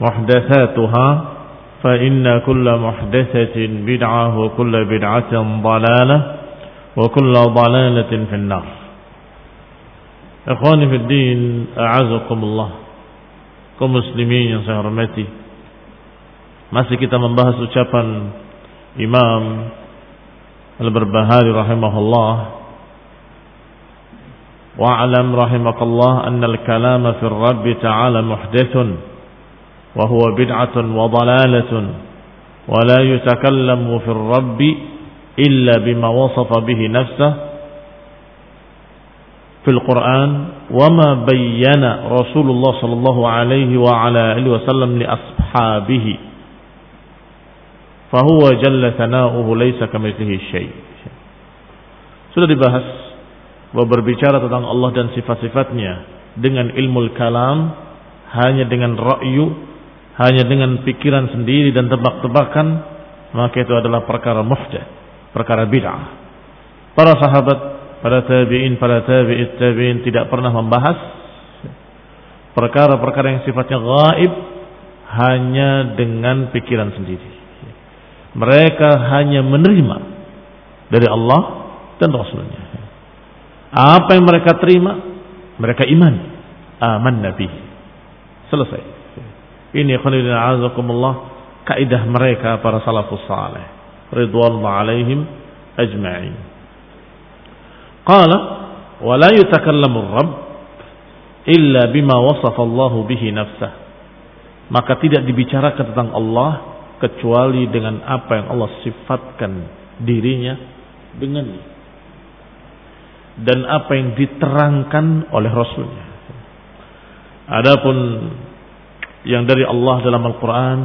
محدثاتها فإن كل محدثة بدعة وكل بدعة ضلالة وكل ضلالة في النار في الدين أعزكم الله kaum muslimin yang saya hormati masih kita membahas ucapan Imam Al-Barbahari rahimahullah wa'alam rahimakallah anna al-kalama fi ar-rabb ta'ala muhdathun وهو بدعة وضلالة ولا يتكلم في الرب إلا بما وصف به نفسه في القرآن وما بين رسول الله صلى الله عليه وعلى آله وسلم لأصحابه فهو جل ثناؤه ليس كمثله شيء. Sudah dibahas bahwa berbicara tentang Allah dan sifat-sifatnya dengan ilmu kalam hanya dengan ra'yu hanya dengan pikiran sendiri dan tebak-tebakan maka itu adalah perkara muhdath perkara bid'ah para sahabat para tabi'in, para tabi'it tabi'in tidak pernah membahas perkara-perkara yang sifatnya gaib hanya dengan pikiran sendiri. Mereka hanya menerima dari Allah dan Rasulnya. Apa yang mereka terima, mereka iman. Aman Nabi. Selesai. Ini khonidina azakumullah kaidah mereka para salafus salih. Ridwanullah alaihim ajma'in. Qala wa la yutakallamu rabb illa bima wasafa Allah bihi nafsah. Maka tidak dibicarakan tentang Allah kecuali dengan apa yang Allah sifatkan dirinya dengannya. Dan apa yang diterangkan oleh Rasulnya. Adapun yang dari Allah dalam Al-Quran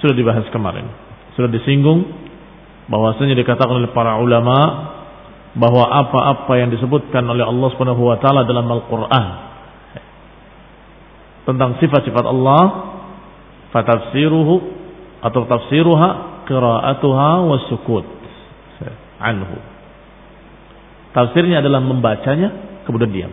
sudah dibahas kemarin. Sudah disinggung bahwasanya dikatakan oleh para ulama bahwa apa-apa yang disebutkan oleh Allah Subhanahu wa taala dalam Al-Qur'an tentang sifat-sifat Allah fatafsiruhu atau tafsiruha qira'atuha wasukut anhu tafsirnya adalah membacanya kemudian diam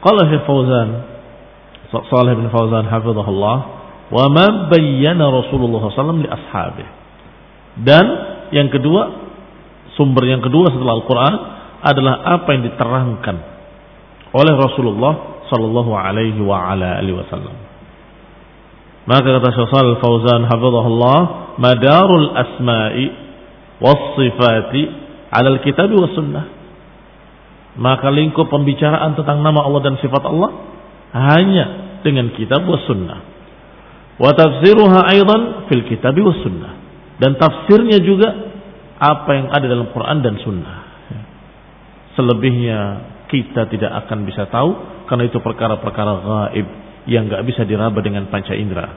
Qala Fauzan Salih bin Fauzan hafizahullah wa ma bayyana Rasulullah SAW li ashabih. Dan yang kedua, sumber yang kedua setelah Al-Quran adalah apa yang diterangkan oleh Rasulullah sallallahu alaihi wa ala alihi wasallam. Maka kata Syekh Shalih Fauzan hafizahullah, madarul asma'i was sifati 'ala al-kitab was sunnah. Maka lingkup pembicaraan tentang nama Allah dan sifat Allah hanya dengan kitab was sunnah. Wa tafsiruha aidan fil kitab was sunnah. Dan tafsirnya juga apa yang ada dalam Quran dan sunnah. Selebihnya kita tidak akan bisa tahu karena itu perkara-perkara gaib yang nggak bisa diraba dengan panca indera.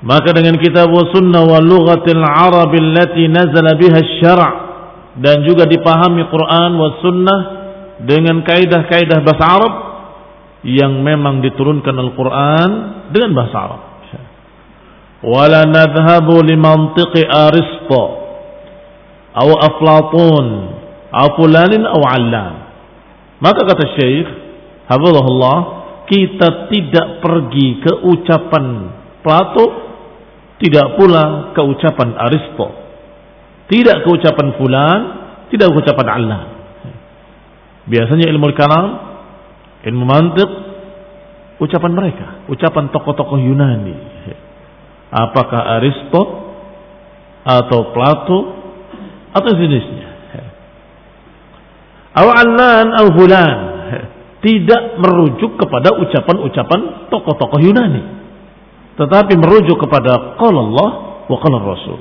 Maka dengan kitab wa sunnah wa lughatil arab allati nazala biha syara' dan juga dipahami Quran wa sunnah dengan kaidah-kaidah bahasa Arab yang memang diturunkan Al-Quran dengan bahasa Arab. Wala nadhhabu limantiqi Aristo atau Aflatun atau fulanin atau allan. Maka kata Syekh, hafizahullah, kita tidak pergi ke ucapan Plato tidak pula keucapan Aristo. Tidak keucapan fulan, tidak keucapan Allah. Biasanya ilmu kalam, ilmu mantik, ucapan mereka, ucapan tokoh-tokoh Yunani. Apakah Aristo atau Plato atau jenisnya. Awalan al fulan tidak merujuk kepada ucapan-ucapan tokoh-tokoh Yunani tetapi merujuk kepada qala Allah wa qala Rasul.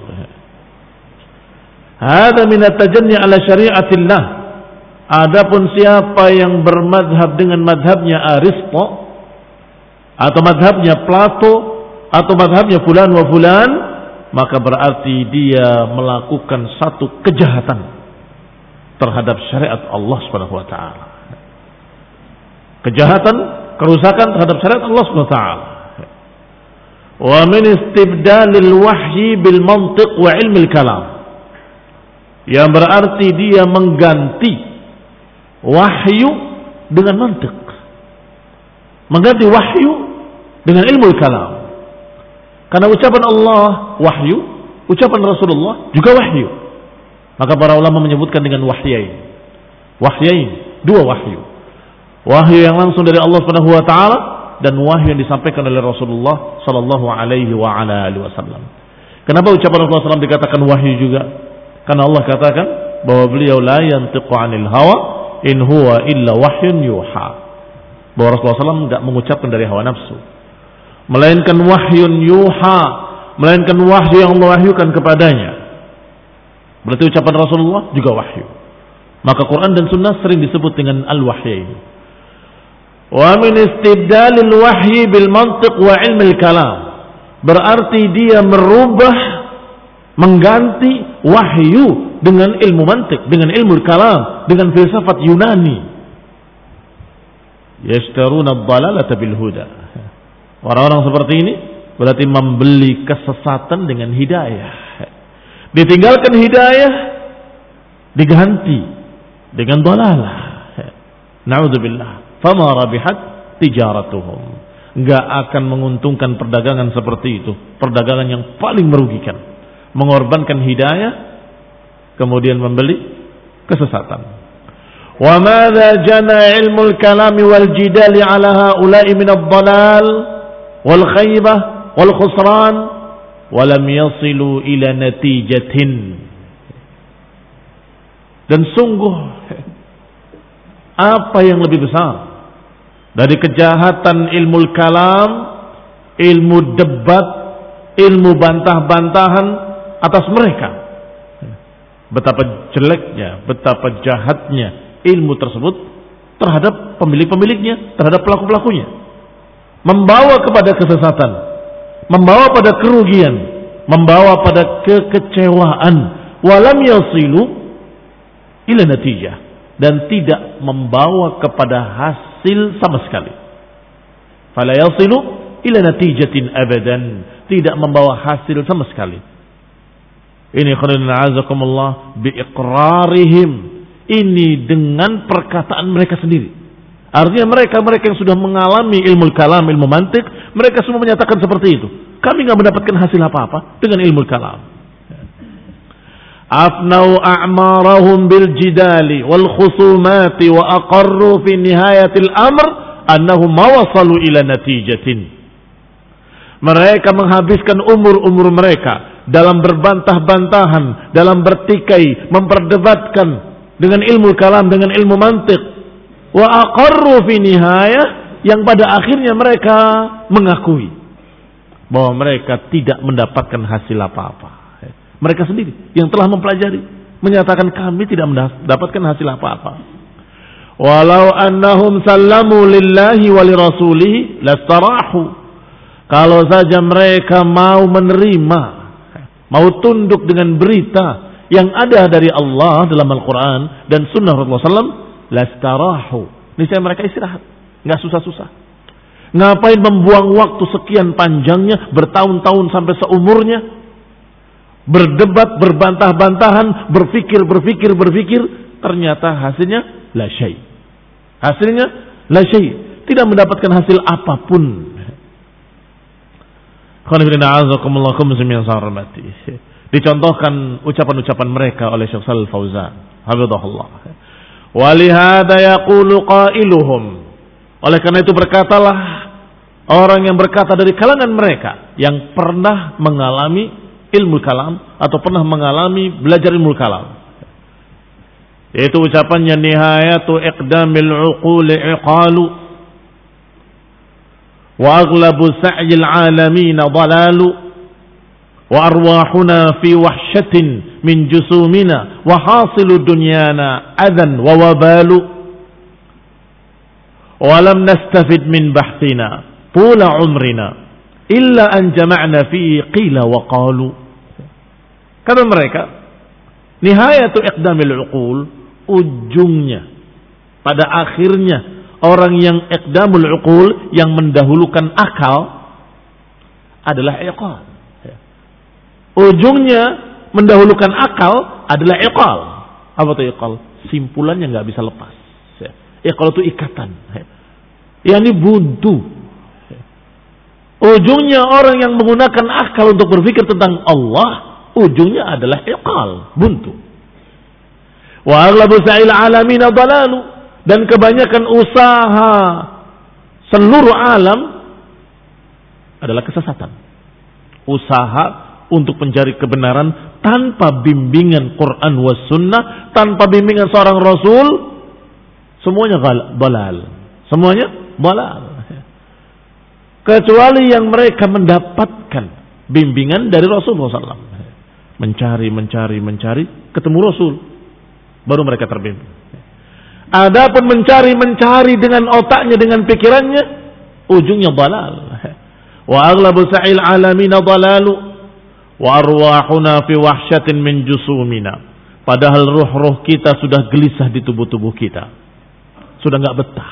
Hada min at-tajanni ala syariatillah. Adapun siapa yang bermadhab dengan madhabnya Aristo atau madhabnya Plato atau madhabnya fulan wa fulan maka berarti dia melakukan satu kejahatan terhadap syariat Allah Subhanahu wa taala. Kejahatan, kerusakan terhadap syariat Allah Subhanahu wa taala wa min istibdalil wahyi bil mantiq wa ilmil kalam yang berarti dia mengganti wahyu dengan mantik mengganti wahyu dengan ilmu kalam. Karena ucapan Allah wahyu ucapan Rasulullah juga wahyu. Maka para ulama menyebutkan dengan wahyain. Wahyain dua wahyu. Wahyu yang langsung dari Allah Subhanahu wa taala dan wahyu yang disampaikan oleh Rasulullah sallallahu alaihi wa ala alihi wasallam. Kenapa ucapan Rasulullah SAW dikatakan wahyu juga? Karena Allah katakan bahwa beliau la yantiqu 'anil hawa in huwa illa wahyun yuha. Bahwa Rasulullah SAW tidak mengucapkan dari hawa nafsu. Melainkan wahyun yuha. Melainkan wahyu yang Allah wahyukan kepadanya. Berarti ucapan Rasulullah juga wahyu. Maka Quran dan Sunnah sering disebut dengan al-wahyain. Wa min istibdalil wahyi bil mantiq wa ilmil kalam. Berarti dia merubah mengganti wahyu dengan ilmu mantik, dengan ilmu kalam, dengan filsafat Yunani. Yashtaruna ad-dalalata bil huda. Orang-orang seperti ini berarti membeli kesesatan dengan hidayah. Ditinggalkan hidayah diganti dengan dalalah. Nauzubillah fama rabihat tijaratuhum. Enggak akan menguntungkan perdagangan seperti itu. Perdagangan yang paling merugikan. Mengorbankan hidayah, kemudian membeli kesesatan. Wa madza jana ilmu al-kalam wal jidal ala haula'i min ad-dhalal wal khaybah wal khusran wa lam yasilu ila natijatin. Dan sungguh apa yang lebih besar dari kejahatan ilmu kalam, ilmu debat, ilmu bantah-bantahan atas mereka. Betapa jeleknya, betapa jahatnya ilmu tersebut terhadap pemilik-pemiliknya, terhadap pelaku-pelakunya. Membawa kepada kesesatan, membawa pada kerugian, membawa pada kekecewaan. Walam yasilu ila natijah dan tidak membawa kepada hasil sama sekali. Fala yasilu ila natijatin abadan. Tidak membawa hasil sama sekali. Ini khairin azakumullah biiqrarihim. Ini dengan perkataan mereka sendiri. Artinya mereka-mereka yang sudah mengalami ilmu kalam, ilmu mantik, mereka semua menyatakan seperti itu. Kami nggak mendapatkan hasil apa-apa dengan ilmu kalam. Afnau a'marahum bil jidali wal khusumati wa aqarru fi nihayatil amr annahum mawasalu ila natijatin. Mereka menghabiskan umur-umur mereka dalam berbantah-bantahan, dalam bertikai, memperdebatkan dengan ilmu kalam, dengan ilmu mantik. Wa aqarru fi nihayah yang pada akhirnya mereka mengakui bahwa mereka tidak mendapatkan hasil apa-apa. Mereka sendiri yang telah mempelajari menyatakan kami tidak mendapatkan hasil apa-apa. Walau annahum sallamu lillahi wa lirasulihi lastarahu. Kalau saja mereka mau menerima, mau tunduk dengan berita yang ada dari Allah dalam Al-Quran dan Sunnah Rasulullah SAW, lastarahu. Niscaya mereka istirahat, nggak susah-susah. Ngapain membuang waktu sekian panjangnya, bertahun-tahun sampai seumurnya, berdebat, berbantah-bantahan, berpikir, berpikir, berpikir, ternyata hasilnya la syai. Hasilnya la syai. Tidak mendapatkan hasil apa pun. Dicontohkan ucapan-ucapan mereka oleh Syekh Shalal Fauzan. Hafizahullah. Walihada yaqulu qailuhum oleh karena itu berkatalah orang yang berkata dari kalangan mereka yang pernah mengalami ilmu kalam atau pernah mengalami belajar ilmu kalam. Yaitu ucapannya nihayatu iqdamil uquli iqalu وأغلب سعي العالمين ضلال وأرواحنا في وحشة من جسومنا وحاصل دنيانا أذى ووبال ولم نستفد من بحثنا طول عمرنا إلا أن جمعنا فيه قيل وقالوا. كما مريكا نهاية إقدام العقول ujungnya pada akhirnya orang yang iqdamul uqul yang mendahulukan akal adalah iqal. Ujungnya mendahulukan akal adalah iqal. Apa itu iqal? Simpulannya nggak bisa lepas. Ya. Kalau itu ikatan. Ya. Ini buntu. Ujungnya orang yang menggunakan akal untuk berpikir tentang Allah, ujungnya adalah iqal, buntu. Wa aghlabu sa'il alamin dalalu dan kebanyakan usaha seluruh alam adalah kesesatan. Usaha untuk mencari kebenaran tanpa bimbingan Quran was sunnah, tanpa bimbingan seorang rasul, Semuanya balal. Semuanya balal. Kecuali yang mereka mendapatkan bimbingan dari Rasulullah SAW. Mencari, mencari, mencari, ketemu Rasul. Baru mereka terbimbing. Adapun mencari, mencari dengan otaknya, dengan pikirannya, ujungnya balal. Wa aglabu sa'il alamina dalalu. Wa arwahuna fi wahsyatin min jusumina. Padahal ruh-ruh kita sudah gelisah di tubuh-tubuh kita sudah nggak betah.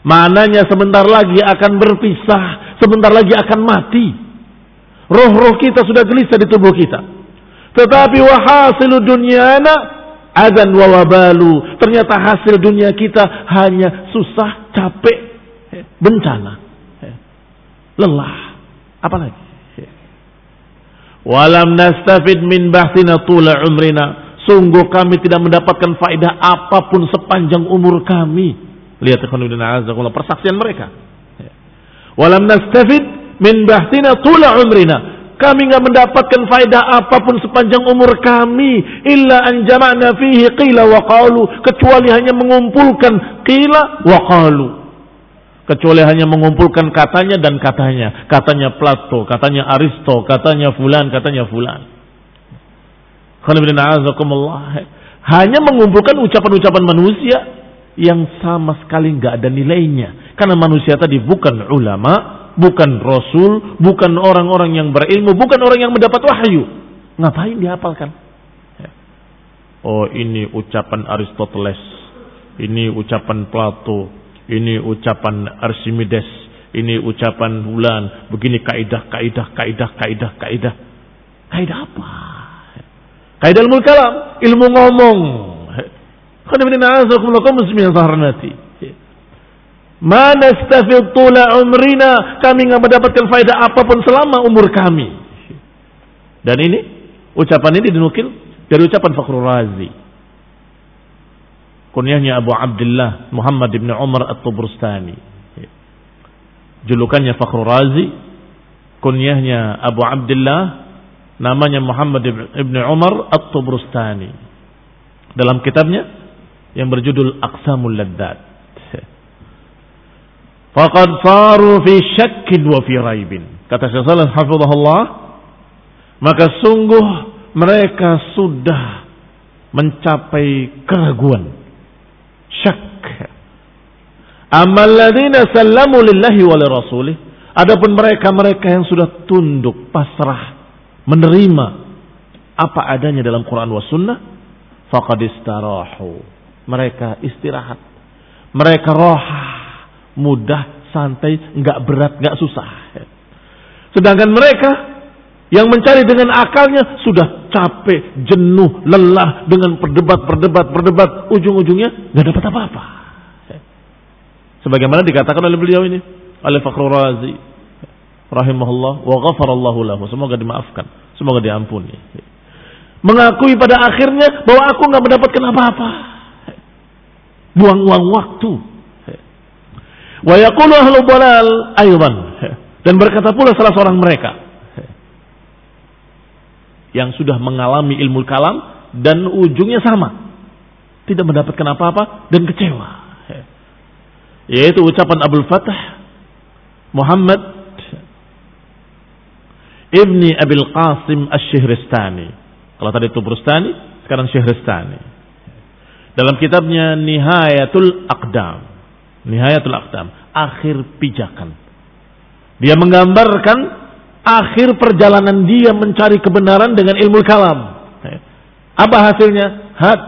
Mananya sebentar lagi akan berpisah, sebentar lagi akan mati. Roh-roh kita sudah gelisah di tubuh kita. Tetapi wahasilu dunyana adan wawabalu. Ternyata hasil dunia kita hanya susah, capek, bencana, lelah. Apalagi? Walam nastafid min bahtina tula umrina Sungguh kami tidak mendapatkan faedah apa pun sepanjang umur kami. Lihat persaksian mereka. Walam nastafid min bahtina tula umrina. Kami nggak mendapatkan faedah apa pun sepanjang umur kami illa an jama'na fihi qila wa qalu kecuali hanya mengumpulkan qila wa qalu. Kecuali hanya mengumpulkan katanya dan katanya. Katanya Plato katanya Aristo katanya fulan katanya fulan. Hanya mengumpulkan ucapan-ucapan manusia yang sama sekali nggak ada nilainya. Karena manusia tadi bukan ulama, bukan rasul, bukan orang-orang yang berilmu, bukan orang yang mendapat wahyu. Ngapain dihafalkan? Oh ini ucapan Aristoteles, ini ucapan Plato, ini ucapan Archimedes, ini ucapan bulan, begini kaidah, kaidah, kaidah, kaidah, kaidah. Kaidah apa? Kaidah ilmu kalam, ilmu ngomong. Mana stafil tula umrina, kami nggak mendapatkan faedah apa pun selama umur kami. Dan ini ucapan ini dinukil dari ucapan Fakhrul Razi. Kunyahnya Abu Abdullah Muhammad ibn Umar At-Tubrustani. Julukannya Fakhrul Razi, kunyahnya Abu Abdullah namanya Muhammad ibn Umar At-Tubrustani dalam kitabnya yang berjudul Aqsamul Laddat faqad saru fi syakkin wa fi raibin. Kata Syekh Salih hafizahullah, maka sungguh mereka sudah mencapai keraguan. Syak. Amal ladina sallamu lillahi wa rasulih. Adapun mereka-mereka yang sudah tunduk, pasrah, menerima apa adanya dalam Quran wa sunnah, faqad istarahu. Mereka istirahat. Mereka roha, mudah, santai, nggak berat, nggak susah. Sedangkan mereka yang mencari dengan akalnya sudah capek, jenuh, lelah dengan perdebat, perdebat, perdebat. Ujung-ujungnya nggak dapat apa-apa. Sebagaimana dikatakan oleh beliau ini, oleh Fakhrul Razi, rahimahullah, wa ghafarallahu lahu. Semoga dimaafkan, semoga diampuni. Mengakui pada akhirnya bahwa aku nggak mendapatkan apa-apa. Buang-buang waktu. Wa yaqulu ahlu balal aydan. Dan berkata pula salah seorang mereka, yang sudah mengalami ilmu kalam dan ujungnya sama. Tidak mendapatkan apa-apa dan kecewa. Yaitu ucapan Abdul Fatah Muhammad Ibni Abil Qasim Ash-Shihristani. Kalau tadi itu Brustani, sekarang Syihristani. Dalam kitabnya Nihayatul Aqdam. Nihayatul Aqdam. Akhir pijakan. Dia menggambarkan akhir perjalanan dia mencari kebenaran dengan ilmu kalam. Apa hasilnya? Had.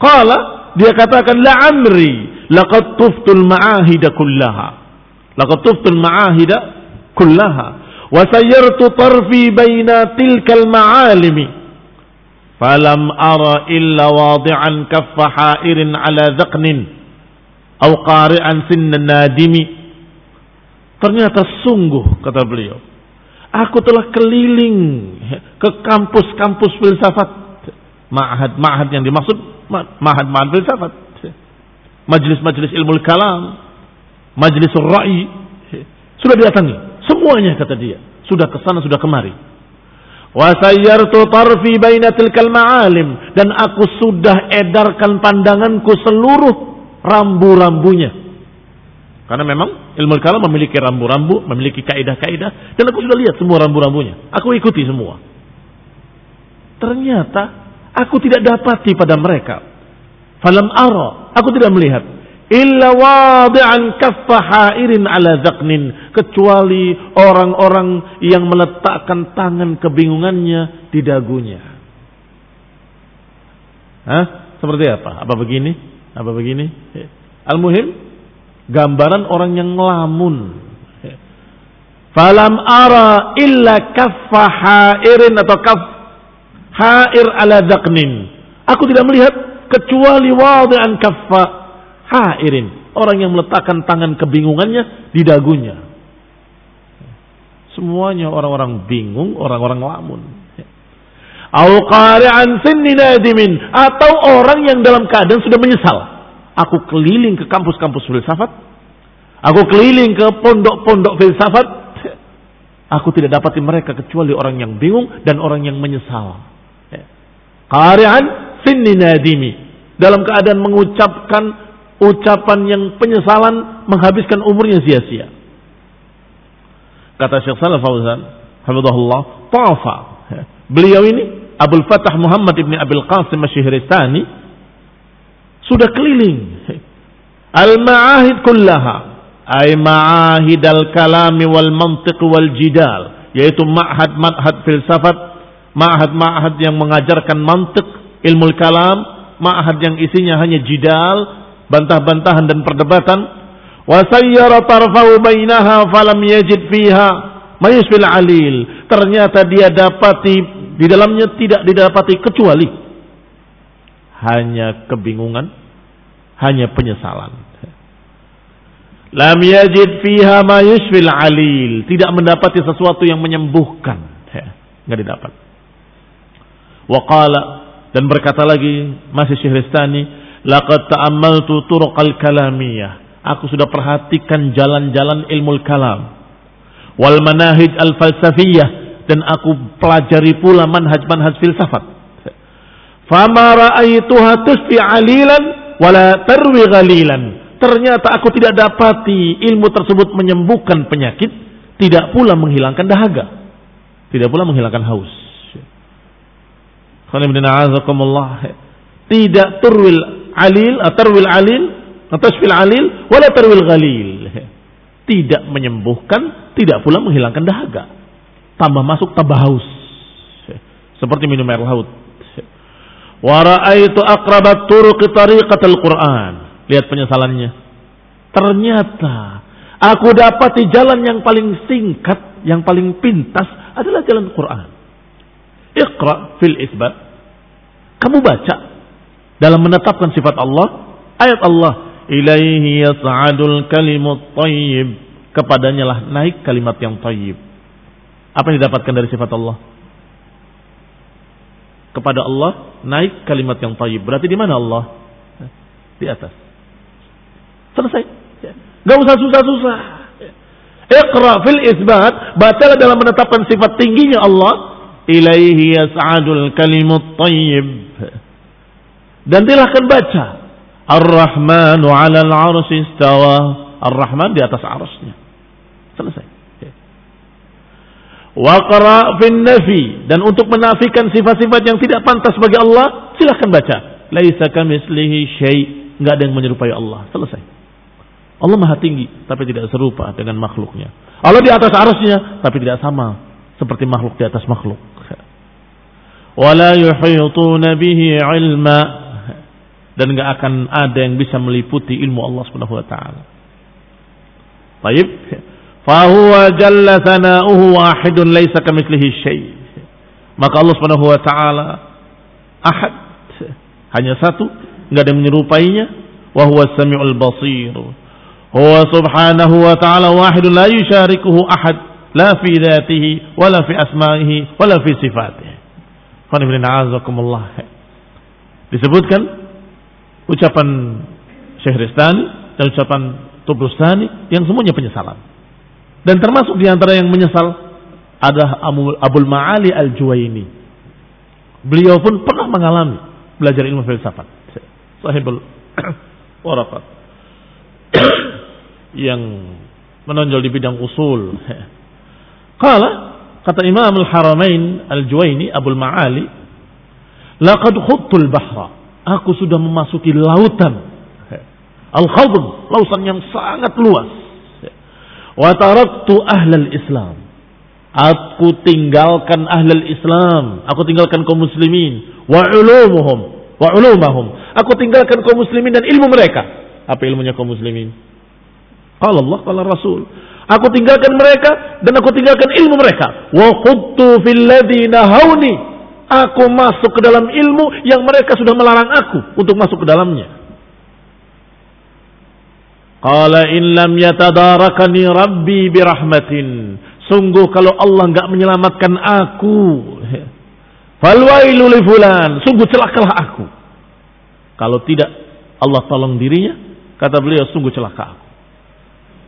Qala dia katakan la amri laqad tuftul ma'ahida kullaha. Laqad tuftul ma'ahida kullaha wa sayyartu tarfi baina tilkal ma'alimi falam ara illa wadi'an kaffa ha'irin ala dhaqnin aw qari'an sinna nadimi Ternyata sungguh kata beliau Aku telah keliling ke kampus-kampus filsafat. Ma'had-ma'had yang dimaksud ma'had-ma'had filsafat. Majelis-majelis ilmu kalam. Majelis ra'i. Sudah didatangi. Semuanya kata dia. Sudah ke sana, sudah kemari. Wasayyartu tarfi baina ma'alim. Dan aku sudah edarkan pandanganku seluruh rambu-rambunya. Karena memang ilmu kalam memiliki rambu-rambu, memiliki kaidah-kaidah, dan aku sudah lihat semua rambu-rambunya. Aku ikuti semua. Ternyata aku tidak dapati pada mereka. Falam ara, aku tidak melihat. Illa wadi'an kaffa hairin ala zaqnin. Kecuali orang-orang yang meletakkan tangan kebingungannya di dagunya. Hah? Seperti apa? Apa begini? Apa begini? Al-muhim, gambaran orang yang ngelamun. Falam ara illa kaffa hairin atau kaf hair ala daqnin. Aku tidak melihat kecuali wadi'an kaffa hairin. Orang yang meletakkan tangan kebingungannya di dagunya. Semuanya orang-orang bingung, orang-orang ngelamun. Au qari'an nadimin. Atau orang yang dalam keadaan sudah menyesal Aku keliling ke kampus-kampus filsafat. Aku keliling ke pondok-pondok filsafat. Aku tidak dapati mereka kecuali orang yang bingung dan orang yang menyesal. Qari'an sinni nadimi. Dalam keadaan mengucapkan ucapan yang penyesalan menghabiskan umurnya sia-sia. Kata Syekh Salaf Fauzan, hafizahullah, tafa. Beliau ini Abdul Fatah Muhammad ibn Abil Qasim Masyihristani sudah keliling. Al-ma'ahid kullaha. Ay ma'ahid al-kalami wal mantiq wal jidal. Yaitu ma'had-ma'had filsafat. Ma'had-ma'had yang mengajarkan mantik, ilmu kalam. Ma'had yang isinya hanya jidal, bantah-bantahan dan perdebatan. Wasayyara tarfahu bainaha falam yajid fiha mayusfil alil. Ternyata dia dapati di dalamnya tidak didapati kecuali hanya kebingungan, hanya penyesalan. Lam yajid fiha ma yushfil alil. Tidak mendapati sesuatu yang menyembuhkan. Enggak didapat. Waqala dan berkata lagi masih Syehristani, laqad ta'ammaltu turuqal kalamiyah. Aku sudah perhatikan jalan-jalan ilmu kalam. Wal manahij al falsafiyah dan aku pelajari pula manhaj-manhaj filsafat. Fama ra'aituha tusfi alilan wala tarwi ghalilan. ternyata aku tidak dapati ilmu tersebut menyembuhkan penyakit, tidak pula menghilangkan dahaga, tidak pula menghilangkan haus. Tidak turwil alil, tarwil alil, tasfil alil, wala tarwil ghalil. Tidak menyembuhkan, tidak pula menghilangkan dahaga. Tambah masuk, tambah haus. Seperti minum air laut. Wa ra'aitu aqrabat turuqi tariqatal Qur'an. Lihat penyesalannya. Ternyata aku dapati jalan yang paling singkat, yang paling pintas adalah jalan Quran. Iqra fil isbat. Kamu baca dalam menetapkan sifat Allah, ayat Allah, ilaihi yas'adul kalimut thayyib. Kepadanya lah naik kalimat yang thayyib. Apa yang didapatkan dari sifat Allah? kepada Allah naik kalimat yang tayyib. Berarti di mana Allah? Di atas. Selesai. Gak usah susah-susah. Iqra fil isbat. Bacalah dalam menetapkan sifat tingginya Allah. Ilaihi yas'adul kalimut tayyib. Dan silahkan baca. Ar-Rahmanu ala al-arsi istawa. Ar-Rahman di atas arasnya. Selesai. Waqra fin nafi dan untuk menafikan sifat-sifat yang tidak pantas bagi Allah, silahkan baca. Laisa kamislihi syai, enggak ada yang menyerupai Allah. Selesai. Allah Maha tinggi tapi tidak serupa dengan makhluknya. Allah di atas arusnya tapi tidak sama seperti makhluk di atas makhluk. Wala yuhituna bihi ilma dan enggak akan ada yang bisa meliputi ilmu Allah Subhanahu wa taala. Baik. Fahuwa jalla sana'uhu wahidun laisa kamitslihi syai. Maka Allah Subhanahu wa taala ahad hanya satu, enggak ada yang menyerupainya, wa huwa samiul basir. Huwa subhanahu wa ta'ala wahidun la yusyarikuhu ahad la fi dzatihi wala fi asma'ihi wala fi sifatihi. Disebutkan ucapan Syekh Ristani dan ucapan Tubrustani yang semuanya penyesalan. Dan termasuk di antara yang menyesal ada Abul Ma'ali Al-Juwaini. Beliau pun pernah mengalami belajar ilmu filsafat. Sahibul Warafat. yang menonjol di bidang usul. Kala kata Imam Al-Haramain Al-Juwaini Abul Ma'ali, "Laqad khuttul bahra." Aku sudah memasuki lautan. Al-Khadr, lautan yang sangat luas Wa taraktu ahlal Islam. Aku tinggalkan ahlal Islam. Aku tinggalkan kaum muslimin. Wa ulumuhum. Wa ulumahum. Aku tinggalkan kaum muslimin dan ilmu mereka. Apa ilmunya kaum muslimin? Qala Allah, qala Rasul. Aku tinggalkan mereka dan aku tinggalkan ilmu mereka. Wa khudtu fil ladina hauni. Aku masuk ke dalam ilmu yang mereka sudah melarang aku untuk masuk ke dalamnya. Qala in lam yatadarakani rabbi birahmatin. Sungguh kalau Allah enggak menyelamatkan aku. Falwailu li fulan. Sungguh celakalah aku. Kalau tidak Allah tolong dirinya, kata beliau sungguh celaka aku.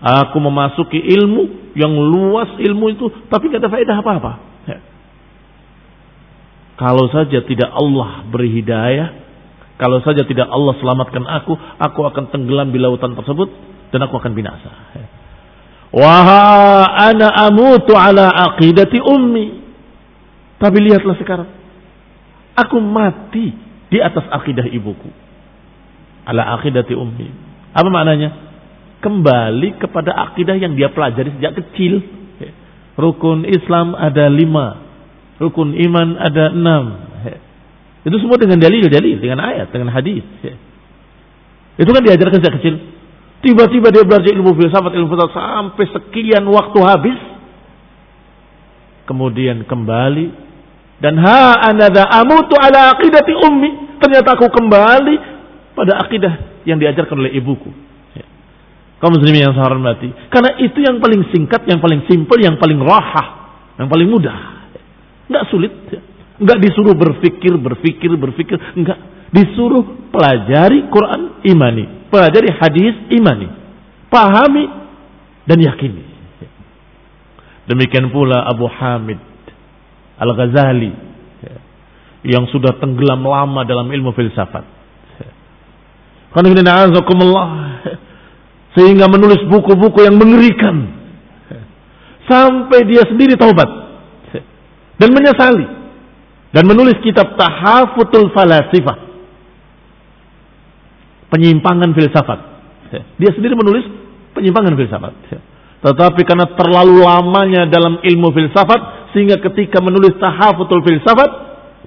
Aku memasuki ilmu yang luas ilmu itu, tapi tidak ada faedah apa-apa. Kalau saja tidak Allah beri hidayah, kalau saja tidak Allah selamatkan aku, aku akan tenggelam di lautan tersebut dan aku akan binasa. Wah, ana amutu ala aqidati ummi. Tapi lihatlah sekarang. Aku mati di atas akidah ibuku. Ala aqidati ummi. Apa maknanya? Kembali kepada akidah yang dia pelajari sejak kecil. Rukun Islam ada lima. Rukun iman ada enam. Itu semua dengan dalil-dalil, dengan ayat, dengan hadis. Ya. Itu kan diajarkan sejak kecil. Tiba-tiba dia belajar ilmu filsafat, ilmu filsafat sampai sekian waktu habis. Kemudian kembali dan ha anada amutu ala aqidati ummi. Ternyata aku kembali pada akidah yang diajarkan oleh ibuku. Ya. Kaum muslimin yang saya hormati. Karena itu yang paling singkat, yang paling simpel, yang paling rahah, yang paling mudah. Enggak sulit. Ya. Enggak disuruh berpikir, berpikir, berpikir. Enggak. Disuruh pelajari Quran, imani. Pelajari hadis, imani. Pahami dan yakini. Demikian pula Abu Hamid Al-Ghazali yang sudah tenggelam lama dalam ilmu filsafat. Sehingga menulis buku-buku yang mengerikan. Sampai dia sendiri taubat. Dan menyesali. Dan menulis kitab Tahafutul Falasifah. Penyimpangan filsafat. Dia sendiri menulis penyimpangan filsafat. Tetapi karena terlalu lamanya dalam ilmu filsafat sehingga ketika menulis tahafutul filsafat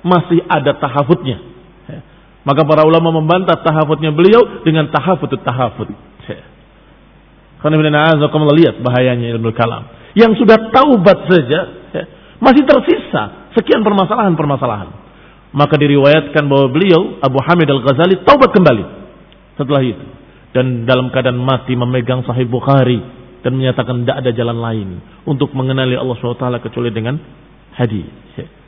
masih ada tahafutnya. Maka para ulama membantah tahafutnya beliau dengan tahafutut tahafut. Karena lihat bahayanya ilmu kalam. Yang sudah taubat saja masih tersisa sekian permasalahan-permasalahan. Maka diriwayatkan bahwa beliau Abu Hamid Al-Ghazali taubat kembali setelah itu dan dalam keadaan mati memegang Sahih Bukhari dan menyatakan tidak ada jalan lain untuk mengenali Allah SWT kecuali dengan hadis,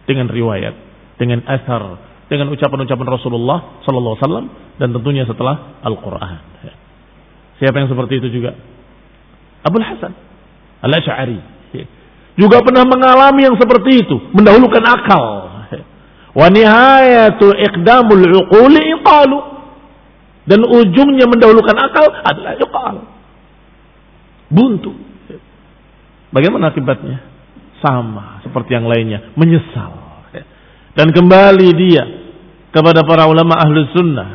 dengan riwayat, dengan asar, dengan ucapan-ucapan Rasulullah Sallallahu Alaihi Wasallam dan tentunya setelah Al-Quran. Siapa yang seperti itu juga? Abul Hasan Al Ashari juga pernah mengalami yang seperti itu, mendahulukan akal. Wa nihayatu iqdamul uquli iqalu. Dan ujungnya mendahulukan akal adalah iqal buntu. Bagaimana akibatnya? Sama seperti yang lainnya, menyesal. Dan kembali dia kepada para ulama ahli sunnah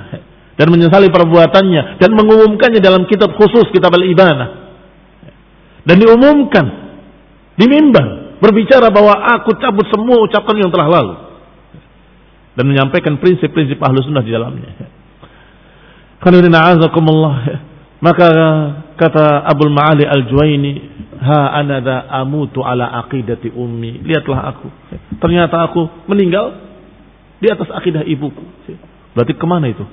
dan menyesali perbuatannya dan mengumumkannya dalam kitab khusus kitab al-ibanah dan diumumkan di mimbar berbicara bahwa aku cabut semua ucapan yang telah lalu dan menyampaikan prinsip-prinsip ahli sunnah di dalamnya. Maka kata Abdul Ma'ali Al-Juwaini, "Ha anada amutu ala aqidati ummi." Lihatlah aku. Ternyata aku meninggal di atas akidah ibuku. Berarti ke mana itu?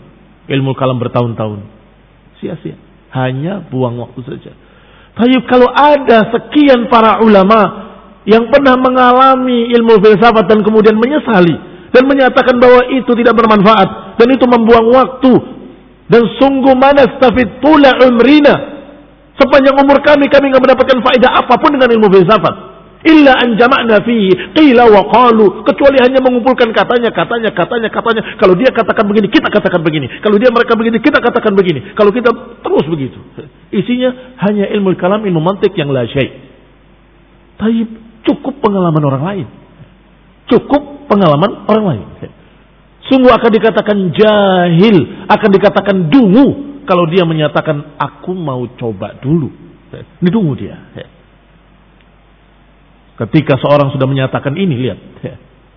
Ilmu kalam bertahun-tahun. Sia-sia. Hanya buang waktu saja. Tapi kalau ada sekian para ulama yang pernah mengalami ilmu filsafat dan kemudian menyesali dan menyatakan bahwa itu tidak bermanfaat dan itu membuang waktu dan sungguh mana stafid tula umrina. Sepanjang umur kami, kami nggak mendapatkan faedah apa pun dengan ilmu filsafat. Illa an jama'na fi qila wa qalu. Kecuali hanya mengumpulkan katanya, katanya, katanya, katanya. Kalau dia katakan begini, kita katakan begini. Kalau dia mereka begini, kita katakan begini. Kalau kita terus begitu. Isinya hanya ilmu kalam, ilmu mantik yang la syai. Tapi cukup pengalaman orang lain. Cukup pengalaman orang lain. Sungguh akan dikatakan jahil, akan dikatakan dungu kalau dia menyatakan aku mau coba dulu. Ini dungu dia. Ketika seorang sudah menyatakan ini, lihat,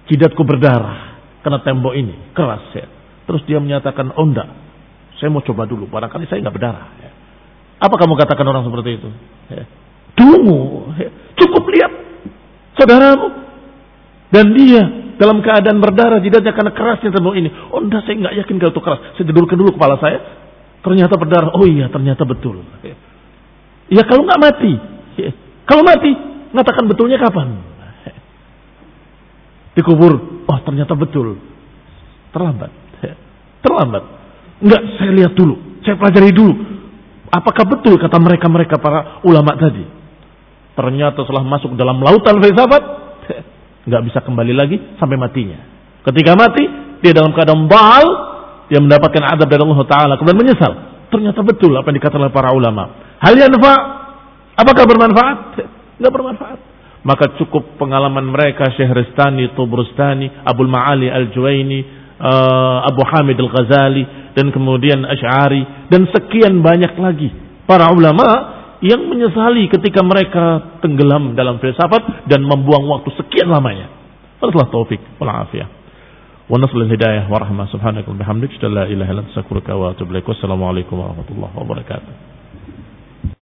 jidatku berdarah karena tembok ini keras ya. Terus dia menyatakan, oh enggak, saya mau coba dulu, barangkali saya nggak berdarah. Apa kamu katakan orang seperti itu? Dungu, cukup lihat saudaramu dan dia dalam keadaan berdarah jidatnya karena kerasnya tembok ini. Oh enggak, saya nggak yakin kalau itu keras. Saya jedulkan dulu kepala saya. Ternyata berdarah. Oh iya, ternyata betul. Ya kalau nggak mati. Kalau mati, ngatakan betulnya kapan? Dikubur. Oh ternyata betul. Terlambat. Terlambat. Enggak, saya lihat dulu. Saya pelajari dulu. Apakah betul kata mereka-mereka para ulama tadi? Ternyata setelah masuk dalam lautan filsafat, nggak bisa kembali lagi sampai matinya. Ketika mati, dia dalam keadaan baal, dia mendapatkan adab dari Allah Taala, kemudian menyesal. Ternyata betul apa yang dikatakan oleh para ulama. Hal yang apakah bermanfaat? Nggak bermanfaat. Maka cukup pengalaman mereka Syehristani, Tubrustani, Abu Ma'ali Al-Juwaini, uh, Abu Hamid Al-Ghazali, dan kemudian Ash'ari, dan sekian banyak lagi. Para ulama yang menyesali ketika mereka tenggelam dalam filsafat dan membuang waktu sekian lamanya. Allah taufik wal afiyah. Wa nasrul hidayah wa rahmah subhanaka wa bihamdika la ilaha illa wa atubu ilaik. Wassalamualaikum warahmatullahi wabarakatuh.